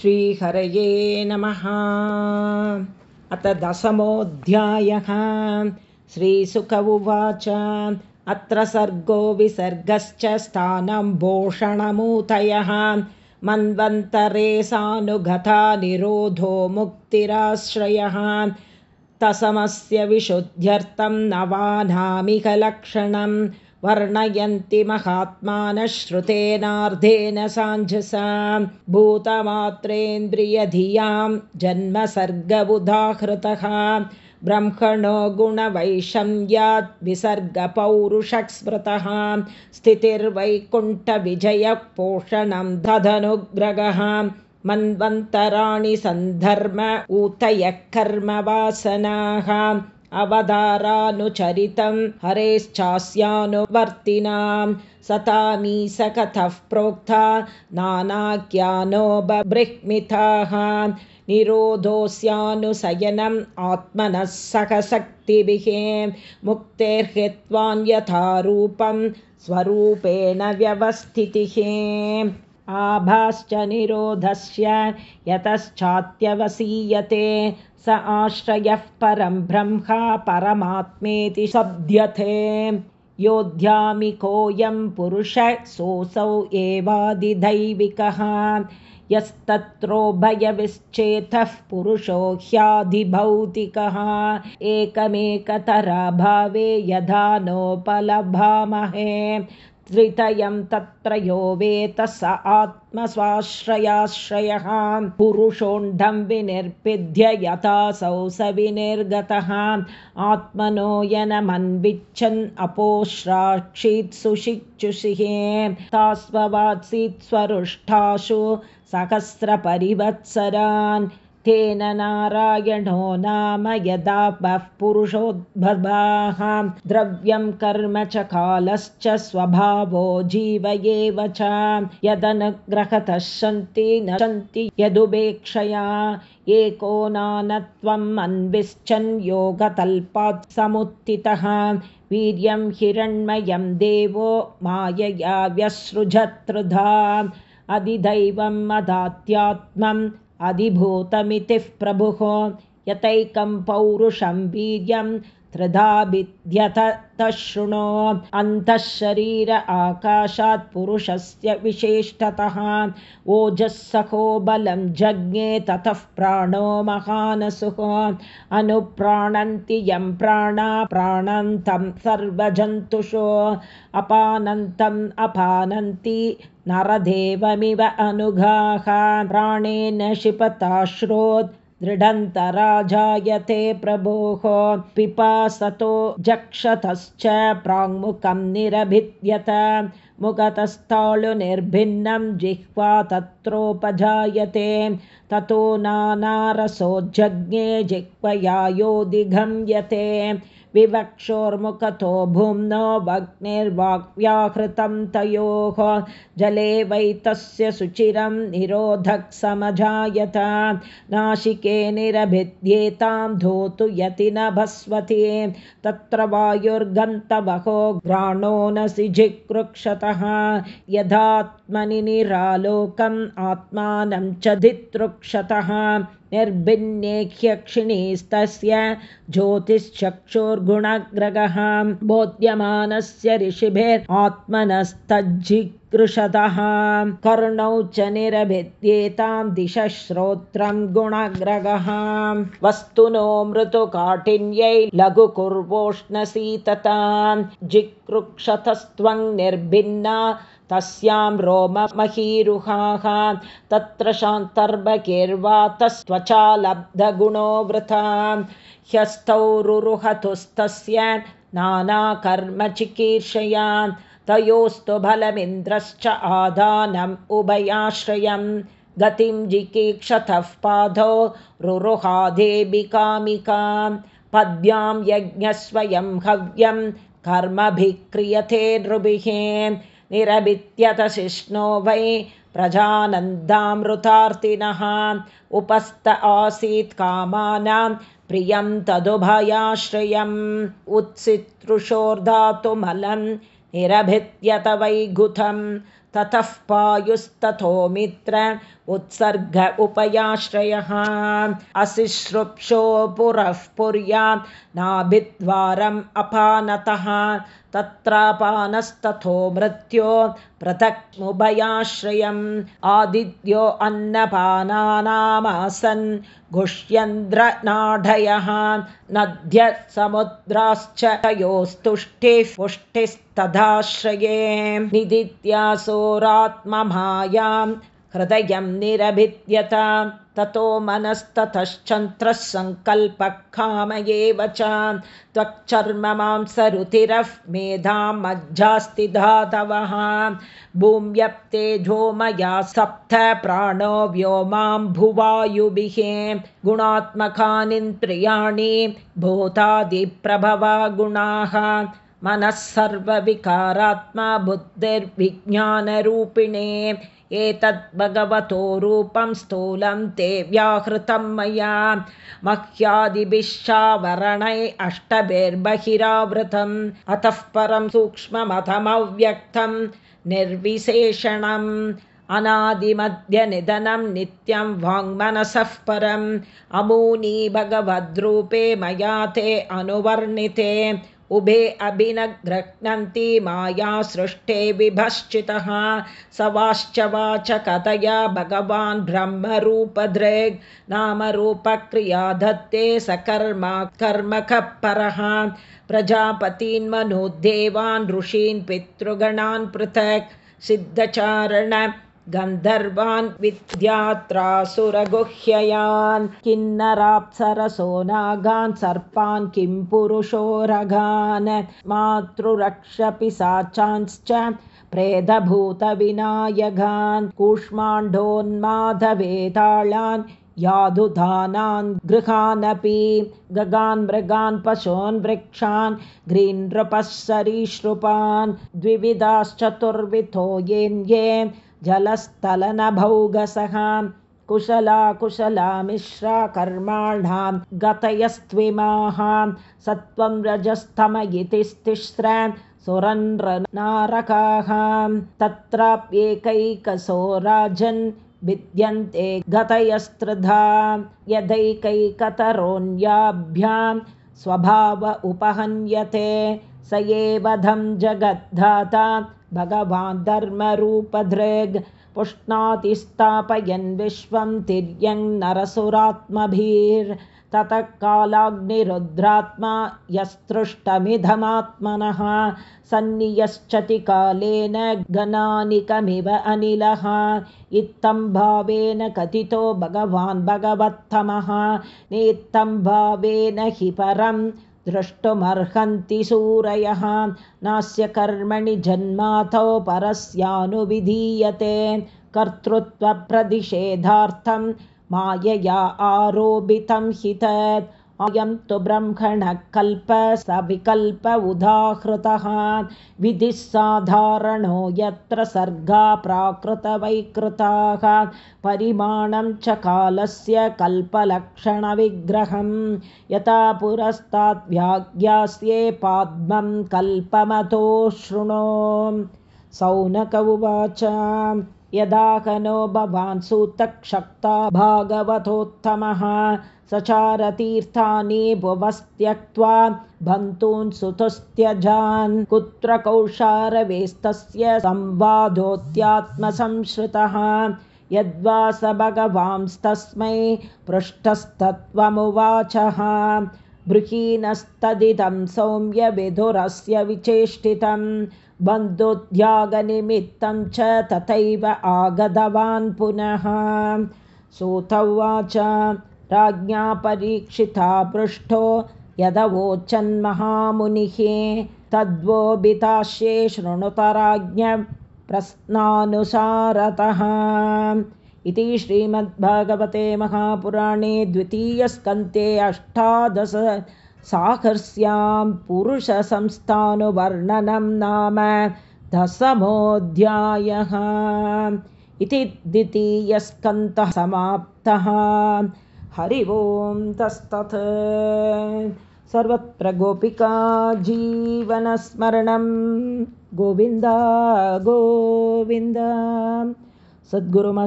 श्रीहरये नमः। अथ दशमोऽध्यायः। श्रीसुक उवाच। अत्र सर्गो विसर्गश्च स्थानं भूषणमूतयः। मन्वन्तरे सानुगता निरोधो मुक्तिराश्रयः। तसमस्य विशुद्ध्यर्थं नवानामिकलक्षणम् वर्णयन्ति महात्मानः श्रुतेनार्धेन साञ्झसा भूतमात्रेन्द्रियधियां जन्मसर्गबुधाहृतः। ब्रह्मणो गुणवैषम्यात् विसर्गपौरुषक् स्मृतः स्थितिर्वैकुण्ठविजयपोषणं दधनुग्रगः मन्वन्तराणि सन्धर्म ऊतयः कर्मवासनाः अवतारानुचरितं हरेश्चास्यानुवर्तिनां सतामी स कथः प्रोक्ता नानाख्यानो बृह्मिताः निरोधोऽस्यानुशयनम् आत्मनः सहशक्तिभिः मुक्तेर्हित्वान्यथारूपं स्वरूपेण व्यवस्थितिः आभाश्च निरोधस्य यतश्चात्यवसीयते। स आश्रयः परं ब्रह्मा परमात्मेति शब्द्यते योध्यामिकोऽयं पुरुषः सोऽसौ एवादिदैविकः। यस्तत्रोभयविश्चेतः पुरुषो ह्याधिभौतिकः। एकमेकतराभावे यथा नोपलभामहे त्रितयं तत्र यो वेतः स आत्मस्वाश्रयाश्रयः। पुरुषोण्ढं विनिर्पिध्य यथासौ स विनिर्गतः। आत्मनो यनमन्विच्छन् अपोश्राक्षीत् सुशिक्षुषिः। तास्ववात्सीत् स्वरुष्ठासु सहस्रपरिवत्सरान् तेन नारायणो नाम यदा बः पुरुषोद्भवाः द्रव्यं कर्म च कालश्च स्वभावो जीव एव च। यदनुग्रहतः सन्ति न सन्ति यदुपेक्षया एको नानत्वम् अन्विश्चन् योगतल्पात् समुत्थितः। वीर्यं हिरण्मयं देवो मायया व्यसृजत्रुधा अधिदैवम् अदात्यात्मम् अधिभूतमितिः प्रभुः यतैकं पौरुषं वीर्यं त्रिधा भिद्यत शृणो अन्तः शरीर आकाशात् पुरुषस्य विशेषतः ओजःसखो बलं जज्ञे ततः प्राणो महानसुः। अनुप्राणन्ति यं प्राणा प्राणन्तं सर्वजन्तुषो। अपानन्तम् अपानन्ति नरदेवमिव अनुगाः। प्राणेन क्षिपताश्रोत् दृढन्तराजायते प्रभोः पिपासतो जक्षतश्च प्राङ्मुखं निरभिद्यत। मुखतस्थाळुनिर्भिन्नं जिह्वा तत्रोपजायते। ततो नानारसोज्जज्ञे जिह्वया योदिघम्यते विवक्षोर्मुखतो भूम्नो वग्निर्वाक्व्याहृतं तयोः जले वैतस्य शुचिरं निरोधक् समजायत नाशिके निरभिद्येतां धोतु यति न भस्वति। तत्र वायुर्गन्तवहो घ्राणो न सिजिकृक्षतः यदात्मनि निरालोकम् आत्मानं च धितृक्षतः निर्भिन्नेह्यक्षिणीस्तस्य ज्योतिश्चक्षुर्गुणग्रगः बोध्यमानस्य ऋषिभिरात्मनस्तज्जिकृषतः कर्णौ च निरभिद्येतां दिश श्रोत्रं गुणग्रगः। वस्तुनो मृतुकाठिन्यै लघु कुर्वोष्णसीततां जिकृक्षतस्त्वं निर्भिन्ना तस्यां रोममहीरुहाः तत्र शान्तर्बकिर्वातस्त्वचा लब्धगुणो वृथा। ह्यस्थौ रुरुहतुस्तस्य नानाकर्मचिकीर्षया तयोस्तु बलमिन्द्रश्च आदानम् उभयाश्रयं गतिं जिकीक्षतः पादौ रुरुहादेबिकामिकां पद्भ्यां यज्ञस्वयं हव्यं कर्मभिः क्रियते नृभिः निरभित्यतशिष्णो वै प्रजानन्दामृतार्तिनः उपस्त आसीत् कामानां प्रियं तदुभयाश्रयम् उत्सितृशोर्धातुमलं निरभित्यत वैघुतं ततः पायुस्ततो मित्र उत्सर्ग उपयाश्रयः असिश्रुप्शो पुरः पुर्या नाभिद्वारम् अपानतः। तत्रापानस्तथो मृत्यो पृथक्मुभयाश्रयम्। आदित्यो अन्नपानानामासन्। घुष्यन्द्रनाढयः नद्यः समुद्राश्च तयोस्तुष्टिः पुष्टिस्तदाश्रये। निदित्यासोरात्ममायाम् हृदयं निरभिद्यत ततो मनस्ततश्चन्त्रः सङ्कल्पः काम एव च त्वक्चर्म मांसरुतिरः मेधां मज्जास्ति धातवः। भूम्यप्तेजो मया सप्त प्राणो व्योमां भुवायुभिः गुणात्मकानिन्द्रियाणि भूतादिप्रभवा गुणाः मनः सर्वविकारात्मा बुद्धिर्विज्ञानरूपिणे एतद् भगवतो रूपं स्थूलं ते व्याहृतं मया। मह्यादिभिश्चावरणै अष्टभिर्बहिरावृतम् अतः परं सूक्ष्ममथमव्यक्तं निर्विशेषणम्। अनादिमध्यनिधनं नित्यं वाङ्मनसः परम् अमूनी भगवद्रूपे मया ते अनुवर्णिते उभे अभिनग्रह्णन्ति माया सृष्टे विभश्चितः। स वाश्च वाच कथया भगवान् ब्रह्मरूपदृग् नामरूपक्रिया धत्ते स कर्मा कर्मकः परः प्रजापतीन्मनोद्देवान् ऋषीन् पितृगणान् पृथक् सिद्धचारण गन्धर्वान् विद्यात्रासुरगुह्ययान् किन्नराप्सरसो नागान् सर्पान् किं पुरुषो रगान् मातृरक्षपि साचांश्च प्रेदभूतविनायगान् कूष्माण्डोन्माधवेताळान् यादुधानान् गृहानपि गगान् मृगान् पशून् वृक्षान् ग्रीन्नृपः सरीसृपान् द्विविधाश्चतुर्विधो येन्ये जलस्थलनभौगसः कुशला कुशला मिश्रा कर्माणां गतयस्त्विमाः सत्त्वं रजस्तम इति स्तिस्र सुरन्रनारकाः तत्राप्येकैकसो राजन् विद्यन्ते गतयस्त्रिधा यदैकैकतरोऽन्याभ्यां स्वभाव उपहन्यते स एवधं जगद्धाता भगवान् धर्मरूपधृग् पुष्णाति स्थापयन् विश्वं तिर्यङ् नरसुरात्मभिर्ततः कालाग्निरुद्रात्मा यस्तृष्टमिधमात्मनः सन्नियश्चति कालेन गणानिकमिव अनिलः इत्थं भावेन कथितो भगवान् भगवत्तमः नेत्थं भावेन हि परम् द्रष्टुमर्हन्ति सूरयः। नास्य कर्मणि जन्माथो परस्यानुविधीयते। कर्तृत्वप्रतिषेधार्थं मायया आरोपितं हि तत् अयं तु ब्रह्मणः कल्प स विकल्प उदाहृतः विधिः साधारणो यत्र सर्गा प्राकृतवैकृताः। परिमाणं च कालस्य कल्पलक्षणविग्रहं यथा पुरस्ताद्व्याज्ञास्ये पाद्मं कल्पमतो शृणो। सौनक उवाच यदा कनो भवान् सूतक्षक्ता भागवतोत्तमः सचारतीर्थानि भुवस्त्यक्त्वा बन्तून् सुतुस्त्यजान्। कुत्र कौशारवेस्तस्य संवादोत्यात्मसंश्रितः यद्वा स भगवांस्तस्मै पृष्ठस्तत्त्वमुवाचः। बृहीनस्तदिदं सौम्यविधुरस्य विचेष्टितं बन्धुद्यागनिमित्तं च तथैव आगतवान् पुनः। उवाच राज्ञा परीक्षिता पृष्ठो यदवोचन्महामुनिः तद्वोबिताश्ये शृणुतराज्ञप्रश्नानुसारतः इति श्रीमद्भगवते महापुराणे द्वितीयस्कन्ते अष्टादश साहर्स्यां पुरुषसंस्थानुवर्णनं नाम दशमोऽध्यायः। इति द्वितीयस्कन्तः समाप्तः। हरि ओं तस्तत् सर्वत्र गोपिका जीवनस्मरणं गोविन्द गोविन्द। सद्गुरुम